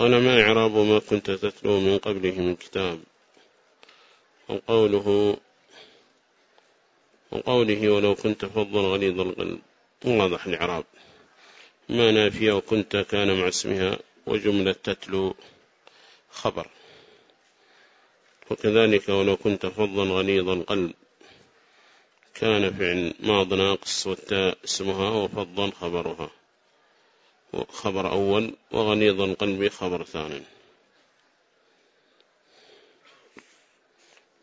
قال ما إعراب ما كنت تتلو من قبله من كتاب. وقوله وقوله ولو كنت فضلا غليظ القلب. واضح الإعراب. ما نافية وكنت كان مع اسمها وجملة تتلو خبر. وكذلك ولو كنت فضلا غليظ القلب. كان فعل ماض ناقص والتاء اسمها وفضا خبرها. خبر أول وغليظ القلب خبر ثاني.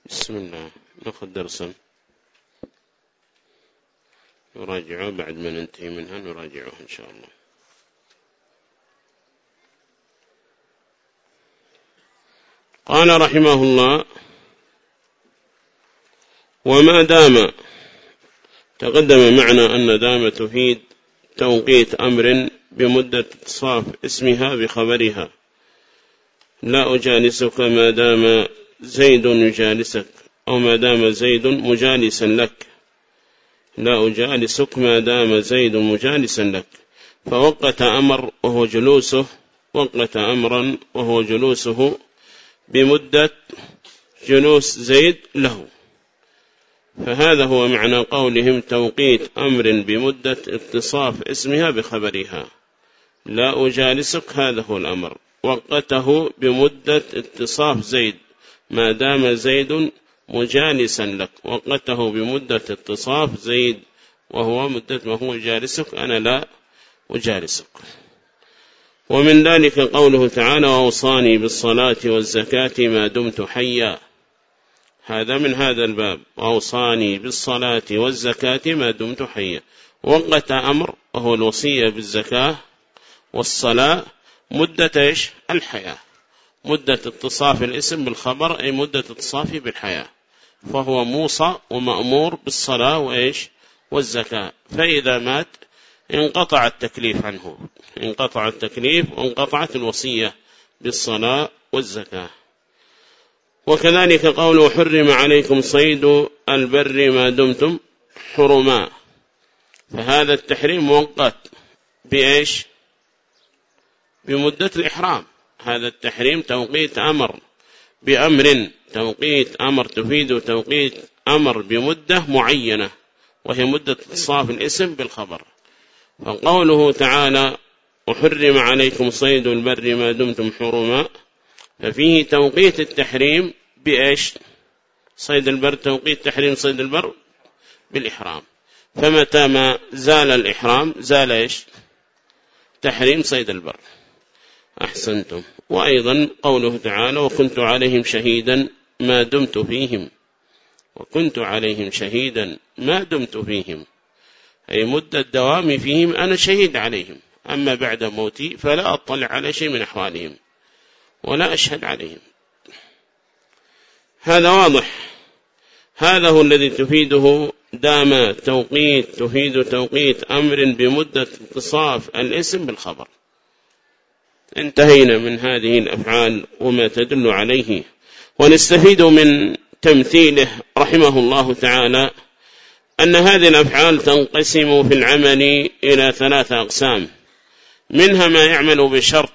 بسم الله. نأخذ درسا نراجعه بعد ما ننتهي منها نراجعه إن شاء الله. قال رحمه الله وما دام تقدم معنى أن دام تفيد توقيت أمر بمدة اتصاف اسمها بخبرها. لا أجالسك ما دام زيد يجالسك أو ما دام زيد مجالسا لك. لا أجالسك ما دام زيد مجالسا لك. فوقت أمر وهو جلوسه وقت أمرا وهو جلوسه بمدة جلوس زيد له. فهذا هو معنى قولهم توقيت أمر بمدة اتصاف اسمها بخبرها. لا أجالسك هذا هو الأمر. وقته بمدة اتصاف زيد. ما دام زيد مجالسا لك. وقته بمدة اتصاف زيد. وهو مدة ما هو جالسك. أنا لا أجالسك. ومن ذلك قوله تعالى وأوصاني بالصلاة والزكاة ما دمت حيا. هذا من هذا الباب. وأوصاني بالصلاة والزكاة ما دمت حيا. وقت أمر وهو الوصية بالزكاة والصلاة مدة إيش؟ الحياة. مدة اتصاف الاسم بالخبر أي مدة اتصافه بالحياة. فهو موصى ومأمور بالصلاة وإيش؟ والزكاة. فإذا مات انقطع التكليف عنه. انقطع التكليف وانقطعت الوصية بالصلاة والزكاة. وكذلك قوله حرم عليكم صيد البر ما دمتم حرما. فهذا التحريم مؤقت بإيش؟ بمدة الإحرام. هذا التحريم توقيت أمر بأمر توقيت أمر تفيد توقيت أمر بمدة معينة وهي مدة اتصاف الاسم بالخبر. فقوله تعالى وحرم عليكم صيد البر ما دمتم حرما ففيه توقيت التحريم بإيش؟ صيد البر توقيت تحريم صيد البر بالإحرام. فمتى ما زال الإحرام زال إيش؟ تحريم صيد البر. أحسنتم. وأيضا قوله تعالى وكنت عليهم شهيدا ما دمت فيهم. وكنت عليهم شهيدا ما دمت فيهم. أي مدة دوامي فيهم أنا شهيد عليهم. أما بعد موتي فلا أطلع على شيء من أحوالهم ولا أشهد عليهم. هذا واضح. هذا هو الذي تفيده دام توقيت تفيد توقيت أمر بمدة اتصاف الاسم بالخبر. انتهينا من هذه الأفعال وما تدل عليه. ونستفيد من تمثيله رحمه الله تعالى أن هذه الأفعال تنقسم في العمل إلى ثلاثة أقسام. منها ما يعمل بشرط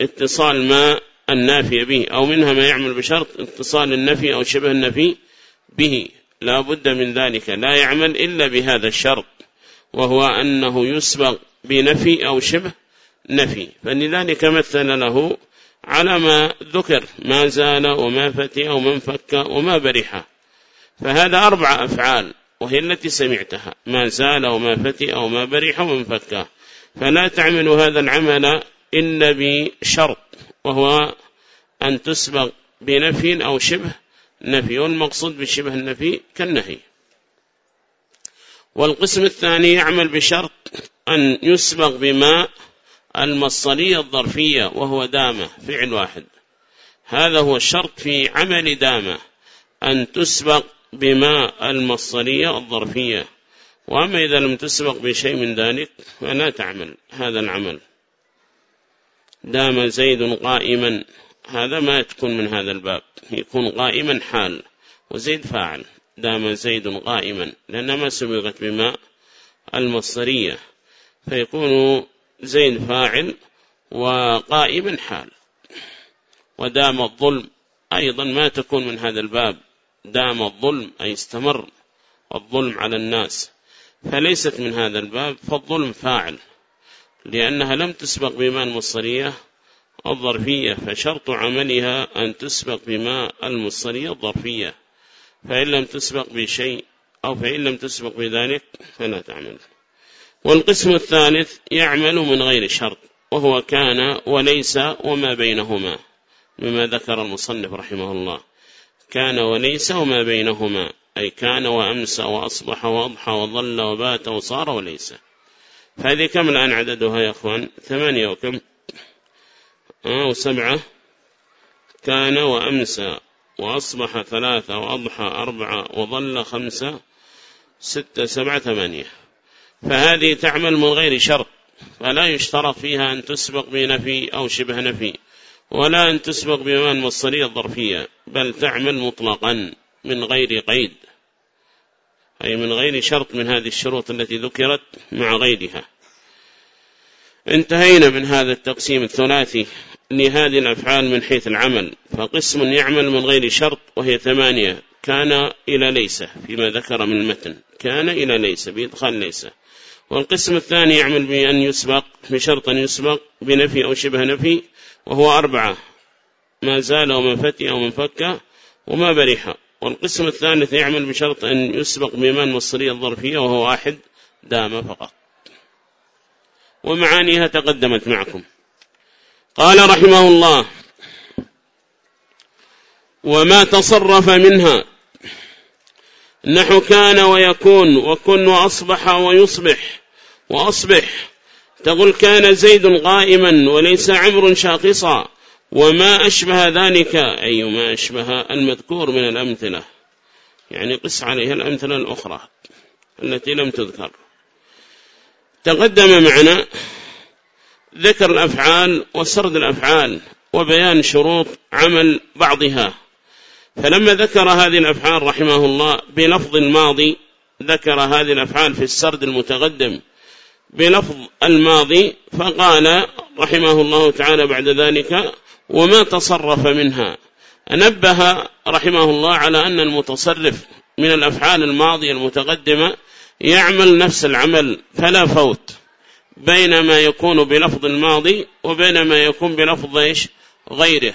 اتصال ما النافي به أو منها ما يعمل بشرط اتصال النفي أو شبه النفي به. لا بد من ذلك. لا يعمل إلا بهذا الشرط وهو أنه يسبق بنفي أو شبه نفي. فلذلك مثل له على ما ذكر ما زال وما فتي أو من فك وما برح. فهذا أربع أفعال وهي التي سمعتها ما زال وما فتي أو ما برح ومن فك. فلا تعمل هذا العمل إلا بشرط وهو أن تسبق بنفي أو شبه نفي والمقصود بشبه النفي كالنهي. والقسم الثاني يعمل بشرط أن يسبق بما المصرية الظرفية وهو دامة فعل واحد. هذا هو الشرط في عمل دامة أن تسبق بما المصرية الظرفية. وأما إذا لم تسبق بشيء من ذلك فلا تعمل هذا العمل. دام زيد قائما هذا ما تكون من هذا الباب. يكون قائما حال وزيد فاعل. دام زيد قائما لأن ما سبقت بما المصرية. فيكون زيد فاعل وقائما حال. ودام الظلم أيضا ما تكون من هذا الباب. دام الظلم أي استمر الظلم على الناس. فليست من هذا الباب فالظلم فاعل. لأنها لم تسبق بما المصرية الظرفية فشرط عملها أن تسبق بما المصرية الظرفية. فإن لم تسبق بشيء أو فإن لم تسبق بذلك فلا تعمل. والقسم الثالث يعمل من غير شرط وهو كان وليس وما بينهما مما ذكر المصنف رحمه الله. كان وليس وما بينهما أي كان وأمسى وأصبح وأضحى وظل وبات وصار وليس. فهذه كم الآن عددها يا أخوان؟ ثمانية وكم؟ آه وسبعة. كان وأمسى وأصبح ثلاثة وأضحى أربعة وظل خمسة ستة سبعة ثمانية. فهذه تعمل من غير شرط فلا يشترط فيها أن تسبق بنفي أو شبه نفي ولا أن تسبق بمان مصرية الظرفية بل تعمل مطلقا من غير قيد أي من غير شرط من هذه الشروط التي ذكرت مع غيرها. انتهينا من هذا التقسيم الثلاثي لهذه الأفعال من حيث العمل فقسم يعمل من غير شرط وهي ثمانية كان إلى ليس فيما ذكر من المتن كان إلى ليس بإدخال ليس. والقسم الثاني يعمل بأن يسبق بشرط أن يسبق بنفي أو شبه نفي وهو أربعة ما زال وما فتي أو من فك وما بريح والقسم الثالث يعمل بشرط أن يسبق بمان مصرية الظرفية وهو واحد دام فقط. ومعانيها تقدمت معكم. قال رحمه الله وما تصرف منها. نحو كان ويكون وكن وأصبح ويصبح. وأصبح. تقول كان زيد قائما وليس عمر شاقصا. وما أشبه ذلك. أي ما أشبه المذكور من الأمثلة. يعني قس عليها الأمثلة الأخرى التي لم تذكر. تقدم معنا ذكر الأفعال وسرد الأفعال وبيان شروط عمل بعضها. فلما ذكر هذه الأفعال رحمه الله بلفظ الماضي ذكر هذه الأفعال في السرد المتقدم. بلفظ الماضي فقال رحمه الله تعالى بعد ذلك وما تصرف منها. نبه رحمه الله على أن المتصرف من الأفعال الماضية المتقدمة يعمل نفس العمل فلا فوت بين ما يكون بلفظ الماضي وبين ما يكون بلفظ إيش؟ غيره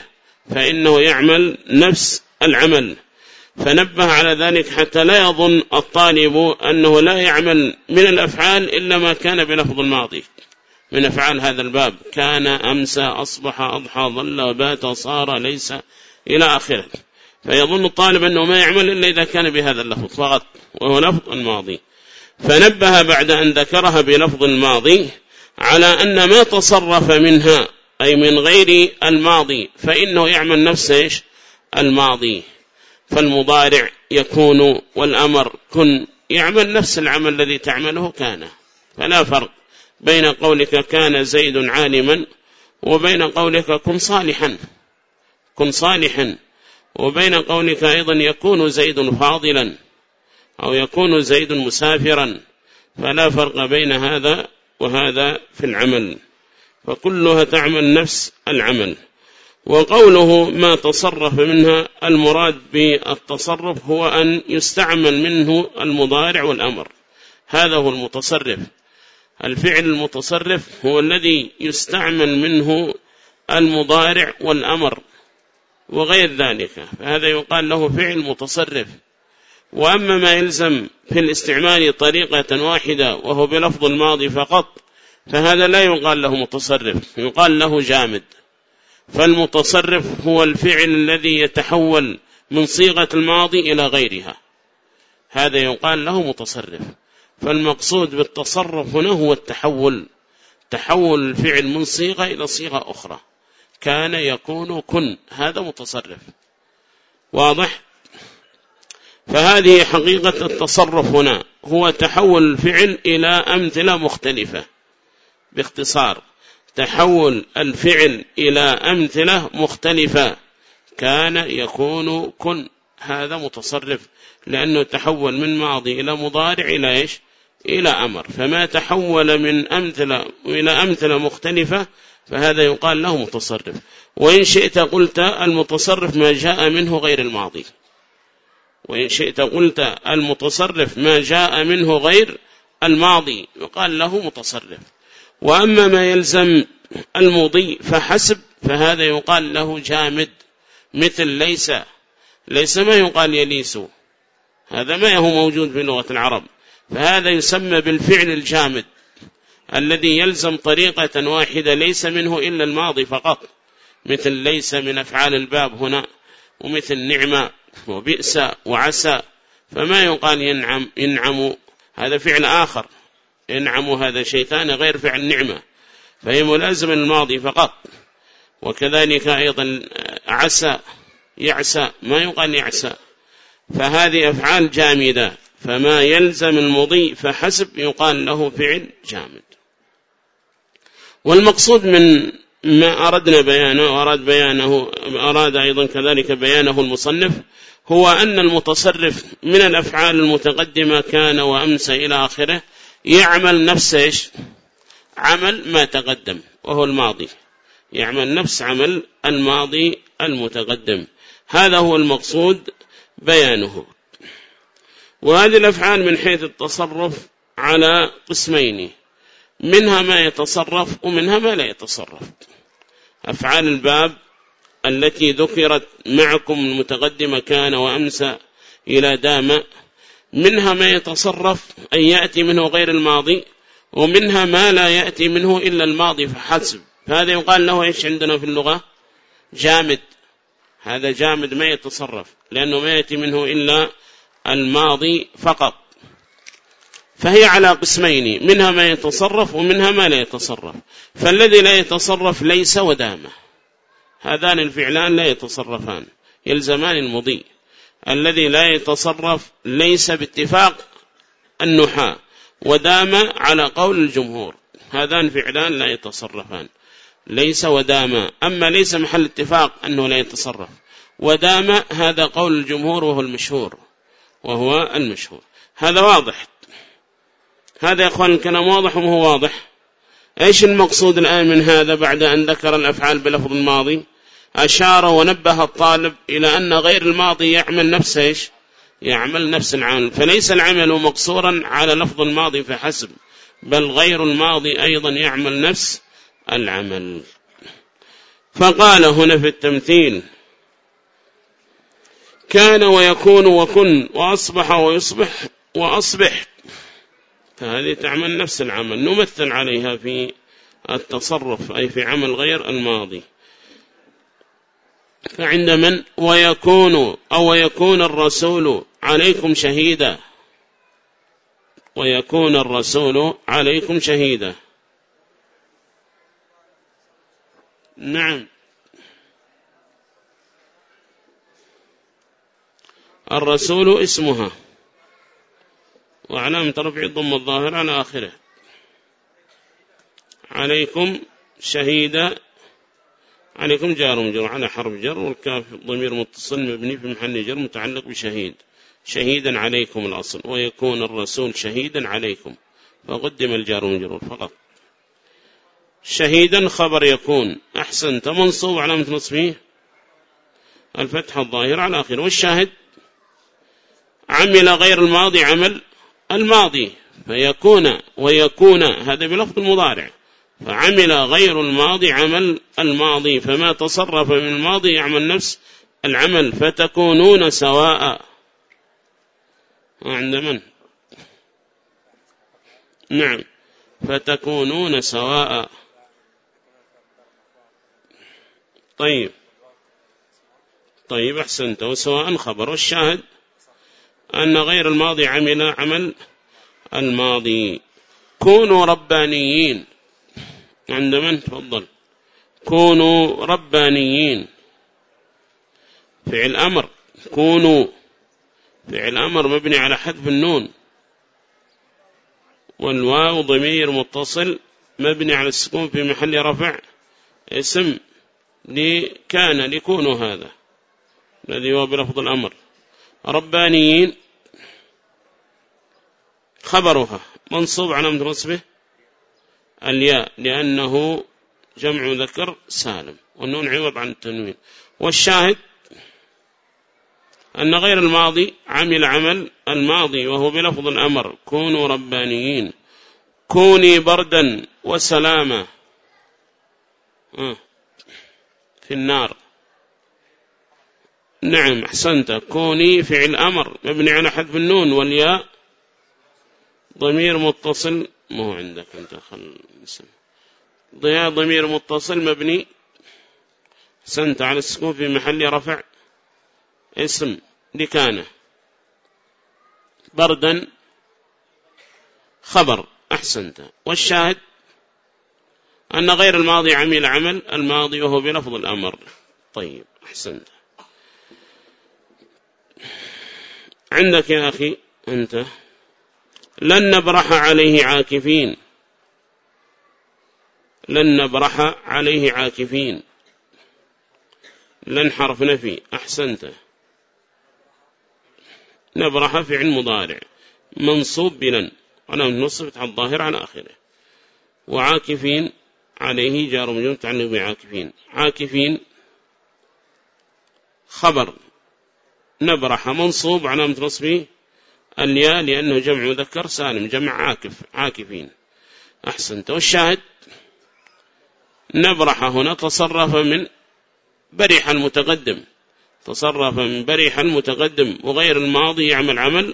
فإنه يعمل نفس العمل. فنبه على ذلك حتى لا يظن الطالب أنه لا يعمل من الأفعال إلا ما كان بلفظ الماضي. من أفعال هذا الباب. كان أمسى أصبح أضحى ظل وبات صار ليس إلى آخره. فيظن الطالب أنه ما يعمل إلا إذا كان بهذا اللفظ. فقط. وهو لفظ الماضي فنبه بعد أن ذكرها بلفظ الماضي على أن ما تصرف منها أي من غير الماضي فإنه يعمل نفس إيش؟ الماضي. فالمضارع يكون والأمر كن يعمل نفس العمل الذي تعمله كان. فلا فرق بين قولك كان زيد عالما وبين قولك كن صالحا. كن صالحا. وبين قولك أيضا يكون زيد فاضلا أو يكون زيد مسافرا. فلا فرق بين هذا وهذا في العمل. فكلها تعمل نفس العمل. وقوله ما تصرف منها المراد بالتصرف هو أن يستعمل منه المضارع والأمر. هذا هو المتصرف. الفعل المتصرف هو الذي يستعمل منه المضارع والأمر وغير ذلك. فهذا يقال له فعل متصرف. وأما ما يلزم في الاستعمال طريقة واحدة وهو بلفظ الماضي فقط فهذا لا يقال له متصرف يقال له جامد. فالمتصرف هو الفعل الذي يتحول من صيغة الماضي إلى غيرها. هذا يقال له متصرف. فالمقصود بالتصرف هنا هو التحول. تحول الفعل من صيغة إلى صيغة أخرى. كان يكون كن. هذا متصرف. واضح؟ فهذه حقيقة التصرف هنا. هو تحول الفعل إلى أمثلة مختلفة باختصار. تحول الفعل إلى أمثلة مختلفة. كان يكون كن. هذا متصرف لأنه تحول من ماضي إلى مضارع إلى إيش؟ إلى أمر. فما تحول من أمثلة إلى أمثلة مختلفة فهذا يقال له متصرف. وإن شئت قلت المتصرف ما جاء منه غير الماضي. وإن شئت قلت المتصرف ما جاء منه غير الماضي يقال له متصرف. وأما ما يلزم المضي فحسب فهذا يقال له جامد مثل ليس ليس ما يقال يليس. هذا ما هو موجود في لغة العرب. فهذا يسمى بالفعل الجامد الذي يلزم طريقة واحدة ليس منه إلا الماضي فقط. مثل ليس من أفعال الباب هنا ومثل نعمة وبئس وعسى فما يقال ينعم, ينعم. هذا فعل آخر. ينعم هذا ثاني غير فعل نعمة فهي ملازمة الماضي فقط. وكذلك أيضا عسى يعسى ما يقال يعسى فهذه أفعال جامدة فما يلزم المضي فحسب يقال له فعل جامد. والمقصود من ما أردنا بيانه وأراد بيانه أراد أيضا كذلك بيانه المصنف هو أن المتصرف من الأفعال المتقدمة كان وأمس إلى آخره يعمل نفس إيش؟ عمل ما تقدم وهو الماضي. يعمل نفس عمل الماضي المتقدم. هذا هو المقصود بيانه. وهذه الأفعال من حيث التصرف على قسمين منها ما يتصرف ومنها ما لا يتصرف. أفعال الباب التي ذكرت معكم المتقدمة كان وأمس إلى دام منها ما يتصرف أن يأتي منه غير الماضي ومنها ما لا يأتي منه إلا الماضي فحسب. فهذا يقال له إيش عندنا في اللغة؟ جامد. هذا جامد ما يتصرف لأنه ما يأتي منه إلا الماضي فقط. فهي على قسمين منها ما يتصرف ومنها ما لا يتصرف. فالذي لا يتصرف ليس ودامة. هذان الفعلان لا يتصرفان يلزمان المضي. الذي لا يتصرف ليس باتفاق النحاة ودام على قول الجمهور. هذان فعلان لا يتصرفان. ليس ودام أما ليس محل اتفاق أنه لا يتصرف. ودام هذا قول الجمهور وهو المشهور وهو المشهور. هذا واضح. هذا يا أخوان الكلام واضح وهو واضح. إيش المقصود الآن من هذا بعد أن ذكر الأفعال بلفظ الماضي أشار ونبه الطالب إلى أن غير الماضي يعمل نفس إيش؟ يعمل نفس العمل. فليس العمل مقصورا على لفظ الماضي فحسب بل غير الماضي أيضا يعمل نفس العمل. فقال هنا في التمثيل كان ويكون وكن وأصبح ويصبح وأصبح. فهذه تعمل نفس العمل نمثل عليها في التصرف أي في عمل غير الماضي. فعند من؟ ويكون أو يكون الرسول عليكم شهيدا. ويكون الرسول عليكم شهيدا. نعم. الرسول اسمها. وعلامة رفع الضم الظاهر على آخره. عليكم شهيدا عليكم جار مجر على حرف جر والكاف ضمير متصل مبني في محل جر متعلق بشهيد. شهيدا عليكم الأصل ويكون الرسول شهيدا عليكم. فقدم الجار مجرور فقط. شهيدا خبر يكون. أحسنت. منصوب علامة نصبه الفتح الظاهر على آخر والشاهد عمل غير الماضي عمل الماضي. فيكون ويكون. هذا بلفظ المضارع. فعمل غير الماضي عمل الماضي فما تصرف من الماضي يعمل نفس العمل فتكونون سواء. عند من؟ نعم فتكونون سواء. طيب. طيب أحسنت. وسواء خبر والشاهد أن غير الماضي عمل عمل الماضي. كونوا ربانيين. عند من؟ تفضل. كونوا ربانيين. فعل أمر. كونوا. فعل أمر مبني على حذف النون. والواو ضمير متصل مبني على السكون في محل رفع اسم لكان لكونوا هذا. الذي هو بلفظ الأمر. ربانيين. خبرها. منصوب على نصبه الياء لأنه جمع مذكر سالم والنون عوض عن التنوين والشاهد أن غير الماضي عمل عمل الماضي وهو بلفظ الأمر كونوا ربانيين كوني بردا وسلامة آه. في النار نعم أحسنت كوني فعل أمر مبني على حذف النون والياء ضمير متصل ما هو عندك أنت خل ضياء ضمير متصل مبني سنت على السكون في محل رفع اسم لكانه. بردا خبر أحسنت. والشاهد؟ أن غير الماضي عمل عمل الماضي وهو بلفظ الأمر. طيب أحسنت. عندك يا أخي أنت لن نبرح عليه عاكفين. لن نبرح عليه عاكفين. لن حرف نفي أحسنت. نبرح فعل مضارع منصوب بلن أنا نصف الظاهر عن آخره. وعاكفين عليه جار مجرور متعلق بعاكفين. عاكفين خبر. نبرح منصوب علامة نصبه الياء لأنه جمع مذكر سالم جمع عاكف عاكفين. أحسنت. والشاهد نبرح هنا تصرف من بريح المتقدم. تصرف من بريح المتقدم وغير الماضي يعمل عمل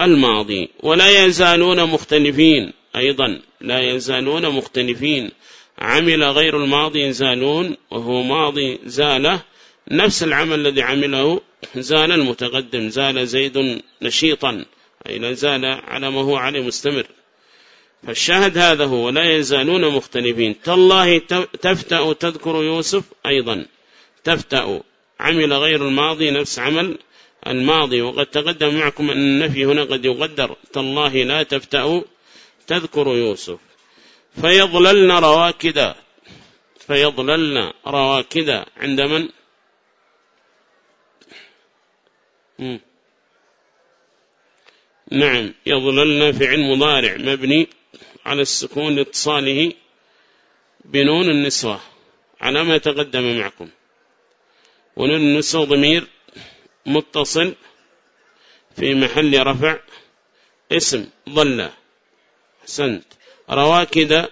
الماضي. ولا يزالون مختلفين أيضا لا يزالون مختلفين. عمل غير الماضي يزالون وهو ماضي زاله نفس العمل الذي عمله زال المتقدم زال زيد نشيطا أي زال على ما هو عليه مستمر. فالشاهد هذا هو ولا يزالون مختلفين تالله تفتأ تذكر يوسف أيضا. تفتأ عمل غير الماضي نفس عمل الماضي. وقد تقدم معكم أن النفي هنا قد يقدر. تالله لا تفتأ تذكر يوسف. فيضللن رواكدا. فيضللن رواكدا. عند من؟ نعم يضللن فعل مضارع مبني على السكون لاتصاله بنون النسوة على ما تقدم معكم. ونون النسوة ضمير متصل في محل رفع اسم ظل. حسنت رواكد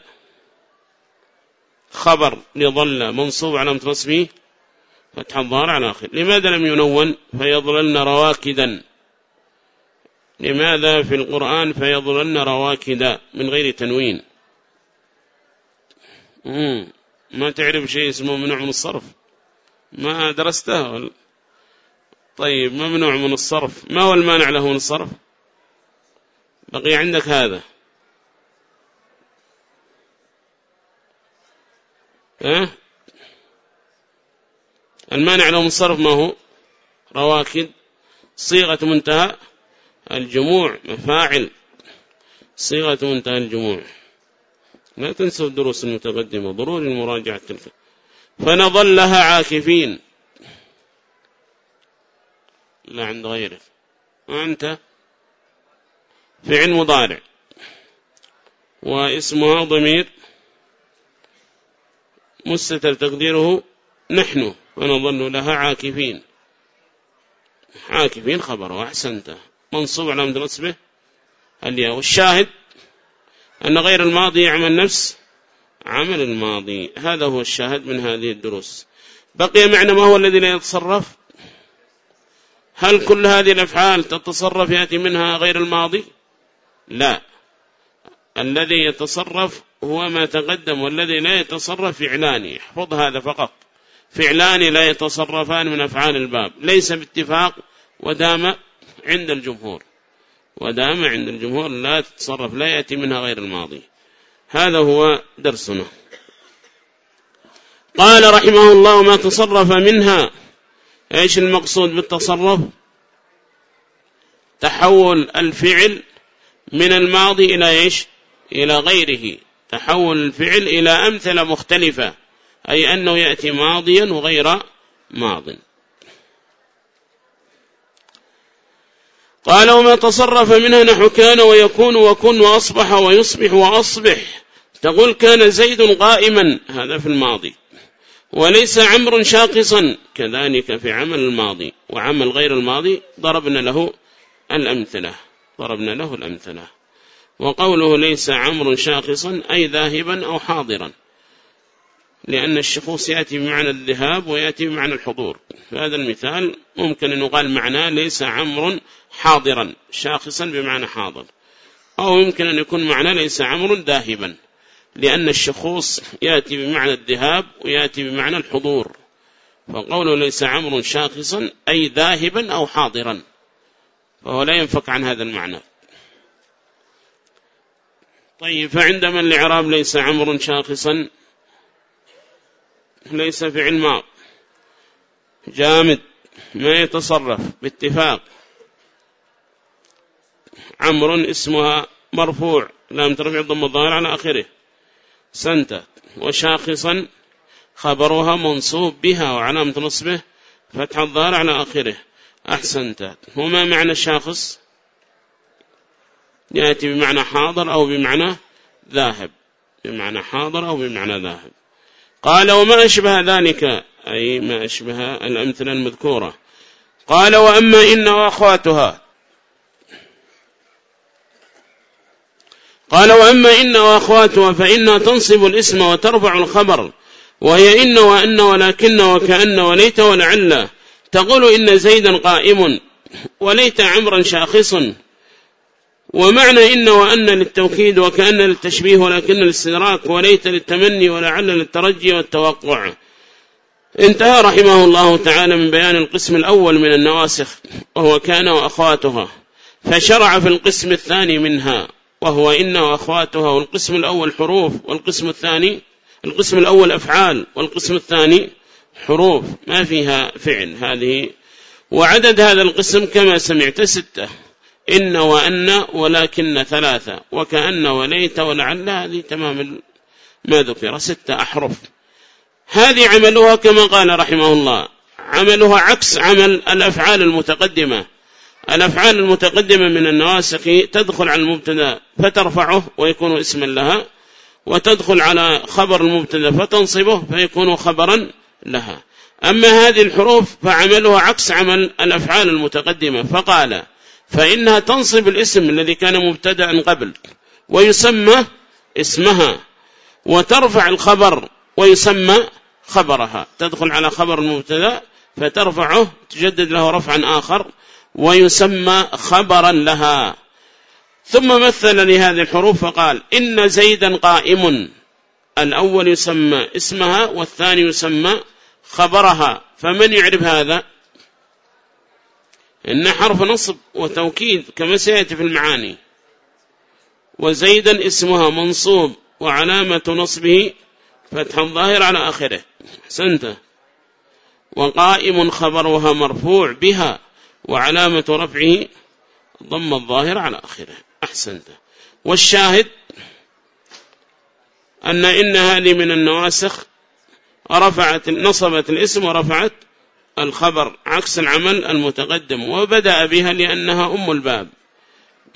خبر لظل منصوب على مترسمه فتح الظهر على آخر لماذا لم ينون فيظللن رواكدا؟ لماذا في القرآن فيظللن رواكدا من غير تنوين؟ ما تعرف شيء اسمه منوع من الصرف؟ ما درسته. طيب ممنوع من الصرف؟ ما هو المانع له من الصرف؟ بقي عندك هذا. ها؟ المانع له من الصرف ما هو؟ رواكد صيغة منتهى الجموع مفاعل صيغة منتهى الجموع. لا تنسوا الدروس المتقدمة ضروري المراجعة تلك. فنظلها عاكفين. لا عند غيرك. وأنت فعل مضارع. واسمها ضمير مستتر تقديره نحن ونظن لها عاكفين. عاكفين خبر وأحسنته منصوب على مدى نصبه الياء والشاهد أن غير الماضي يعمل نفس عمل الماضي. هذا هو الشاهد من هذه الدروس. بقي معنى ما هو الذي لا يتصرف؟ هل كل هذه الأفعال تتصرف يأتي منها غير الماضي؟ لا. الذي يتصرف هو ما تقدم والذي لا يتصرف فعلان. احفظ هذا فقط. فعلان لا يتصرفان من أفعال الباب. ليس باتفاق ودام عند الجمهور. ودام عند الجمهور لا تتصرف لا يأتي منها غير الماضي. هذا هو درسنا. قال رحمه الله ما تصرف منها. إيش المقصود بالتصرف؟ تحول الفعل من الماضي إلى إيش؟ إلى غيره. تحول الفعل إلى أمثلة مختلفة. أي أنه يأتي ماضيا وغير ماض. قال وما تصرف منها نحو كان ويكون وكن وأصبح ويصبح وأصبح. تقول كان زيد قائما. هذا في الماضي. وليس عمر شاقصا. كذلك في عمل الماضي. وعمل غير الماضي ضربنا له الأمثلة. ضربنا له الأمثلة. وقوله ليس عمر شاخصا أي ذاهبا أو حاضرا. لأن الشخوص يأتي بمعنى الذهاب ويأتي بمعنى الحضور. فهذا المثال ممكن أن يقال معناه ليس عمر حاضرا شاخصا بمعنى حاضر. أو يمكن أن يكون معناه ليس عمر ذاهبا لأن الشخوص يأتي بمعنى الذهاب ويأتي بمعنى الحضور. فقوله ليس عمر شاخصا أي ذاهبا أو حاضرا. فهو لا ينفك عن هذا المعنى. طيب فعندما الإعراب ليس عمر شاخصا ليس فعل ماض جامد. ما يتصرف. باتفاق. عمر اسمها مرفوع. لام ترفع ضم الظاهر على آخره. سنت وشاخصا خبرها منصوب بها وعلامة نصبه فتح الظاهر على آخره. أحسنت هما معنى الشاخص؟ يأتي بمعنى حاضر أو بمعنى ذاهب. بمعنى حاضر أو بمعنى ذاهب. قال وما أشبه ذلك؟ أي ما أشبه الأمثلة المذكورة. قال وأما إن وأخواتها قال وأما إن وأخواتها فإنها تنصب الاسم وترفع الخبر. وهي إن وأن ولكن وكأن وليت ولعل تقول إن زيدا قائم وليت عمرا شاخص. ومعنى إن وأن للتوكيد وكأن للتشبيه ولكن الاستدراك وليت للتمني ولعل للترجي والتوقع. انتهى رحمه الله تعالى من بيان القسم الأول من النواسخ وهو كان وأخواتها فشرع في القسم الثاني منها وهو إن وأخواتها والقسم الأول حروف والقسم الثاني القسم الأول أفعال والقسم الثاني حروف ما فيها فعل هذه. وعدد هذا القسم كما سمعت ستة. إن وأن ولكن ثلاثة وكأن وليت ولعل هذه تمام ما ذكر ستة أحرف. هذه عملها كما قال رحمه الله عملها عكس عمل الأفعال المتقدمة. الأفعال المتقدمة من النواسخ تدخل على المبتدا فترفعه ويكون اسما لها وتدخل على خبر المبتدا فتنصبه فيكون خبرا لها. أما هذه الحروف فعملها عكس عمل الأفعال المتقدمة فقال فإنها تنصب الاسم الذي كان مبتدأ قبل ويسمى اسمها وترفع الخبر ويسمى خبرها. تدخل على خبر المبتدأ فترفعه تجدد له رفعا آخر ويسمى خبرا لها. ثم مثل لهذه الحروف فقال إن زيدا قائم. الأول يسمى اسمها والثاني يسمى خبرها. فمن يعرف هذا؟ إن حرف نصب وتوكيد كما سيأتي في المعاني. وزيدا اسمها منصوب وعلامة نصبه فتح الظاهر على آخره. حسنت وقائم خبرها مرفوع بها وعلامة رفعه ضم الظاهر على آخره. أحسنت. والشاهد أن إن هذه من النواسخ رفعت نصبت الاسم ورفعت الخبر عكس العمل المتقدم وبدأ بها لأنها أم الباب.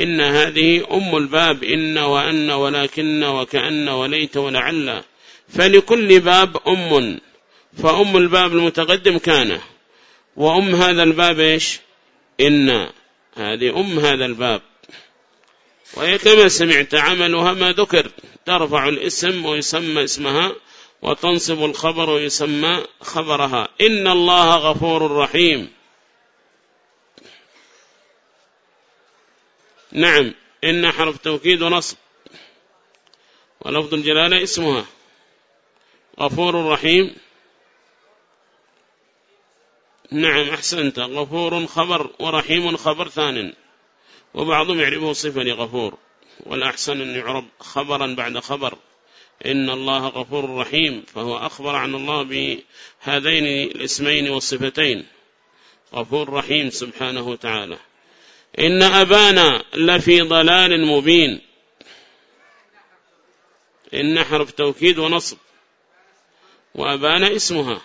إن هذه أم الباب إن وأن ولكن وكأن وليت ولعل. فلكل باب أم. فأم الباب المتقدم كان. وأم هذا الباب إيش؟ إن. هذه أم هذا الباب. وهي كما سمعت عملها ما ذكر ترفع الاسم ويسمى اسمها وتنصب الخبر ويسمى خبرها. إن الله غفور رحيم. نعم إن حرف توكيد ونصب. ولفظ الجلالة اسمها. غفور رحيم. نعم أحسنت. غفور خبر ورحيم خبر ثان. وبعضهم يعرفه صفة لغفور. والأحسن أن يعرب خبرا بعد خبر. إن الله غفور رحيم فهو أخبر عن الله بهذين الاسمين والصفتين. غفور رحيم سبحانه وتعالى. إن أبانا لفي ضلال مبين. إن حرف توكيد ونصب. وأبانا اسمها.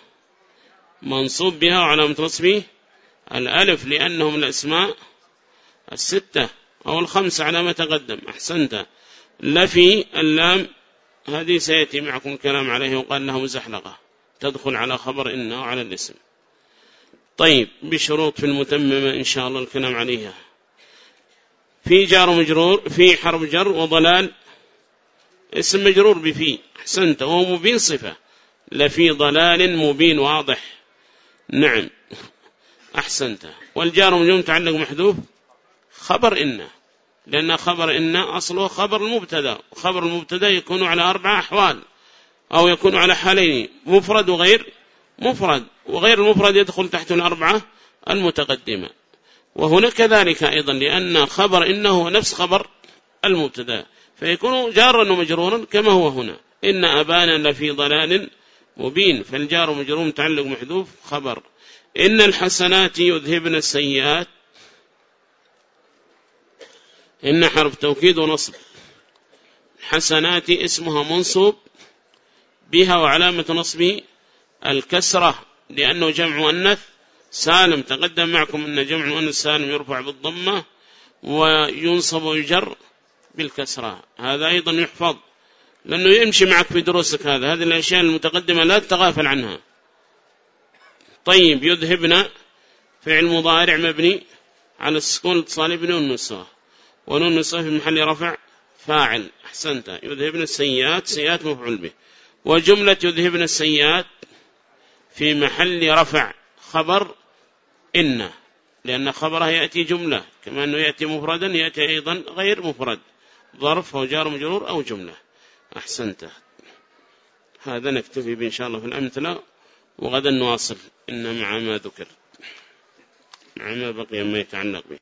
منصوب بها وعلامة نصبه الألف لأنهم الأسماء الستة أو الخمسة على ما تقدم. أحسنت. لفي اللام هذه سيأتي معكم الكلام عليه وقال له مزحلقة. تدخل على خبر إنه وعلى الاسم. طيب بشروط في المتممة إن شاء الله الكلام عليها. في جار مجرور في حرف جر وضلال اسم مجرور بفي. أحسنت وهو مبين صفة. لفي ضلال مبين واضح. نعم. أحسنت. والجار مجرور متعلق محذوف؟ خبر إن. لأن خبر إن أصله خبر المبتدأ خبر المبتدأ يكون على أربع أحوال أو يكون على حالين مفرد وغير مفرد وغير المفرد يدخل تحت الأربعة المتقدمة. وهنا كذلك أيضا لأن خبر إنه نفس خبر المبتدأ فيكون جارا ومجرورا كما هو هنا. إن أبانا لفي ضلال مبين فالجار مجرور متعلق محذوف خبر. إن الحسنات يذهبن السيئات إن حرف توكيد ونصب. حسنات اسمها منصوب بها وعلامة نصبه الكسرة لأنه جمع مؤنث. سالم تقدم معكم أن جمع مؤنث سالم يرفع بالضمة وينصب ويجر بالكسرة. هذا أيضا يحفظ. لأنه يمشي معك في دروسك هذا. هذه الأشياء المتقدمة لا تتغافل عنها. طيب يذهبنا فعل مضارع مبني على السكون الاتصالي بنون النسوة ونون النسوة في محل رفع فاعل أحسنت. يذهبنا السيئات سيئات مفعول به. وجملة يذهبنا السيئات في محل رفع خبر إن لأن خبرها يأتي جملة كما أنه يأتي مفردا يأتي أيضا غير مفرد ظرف أو جار مجرور أو جملة. أحسنت. هذا نكتفي بإن شاء الله في الأمثلة وغدا نواصل. إن مع ما ذكر. مع ما بقي ما يتعلق به.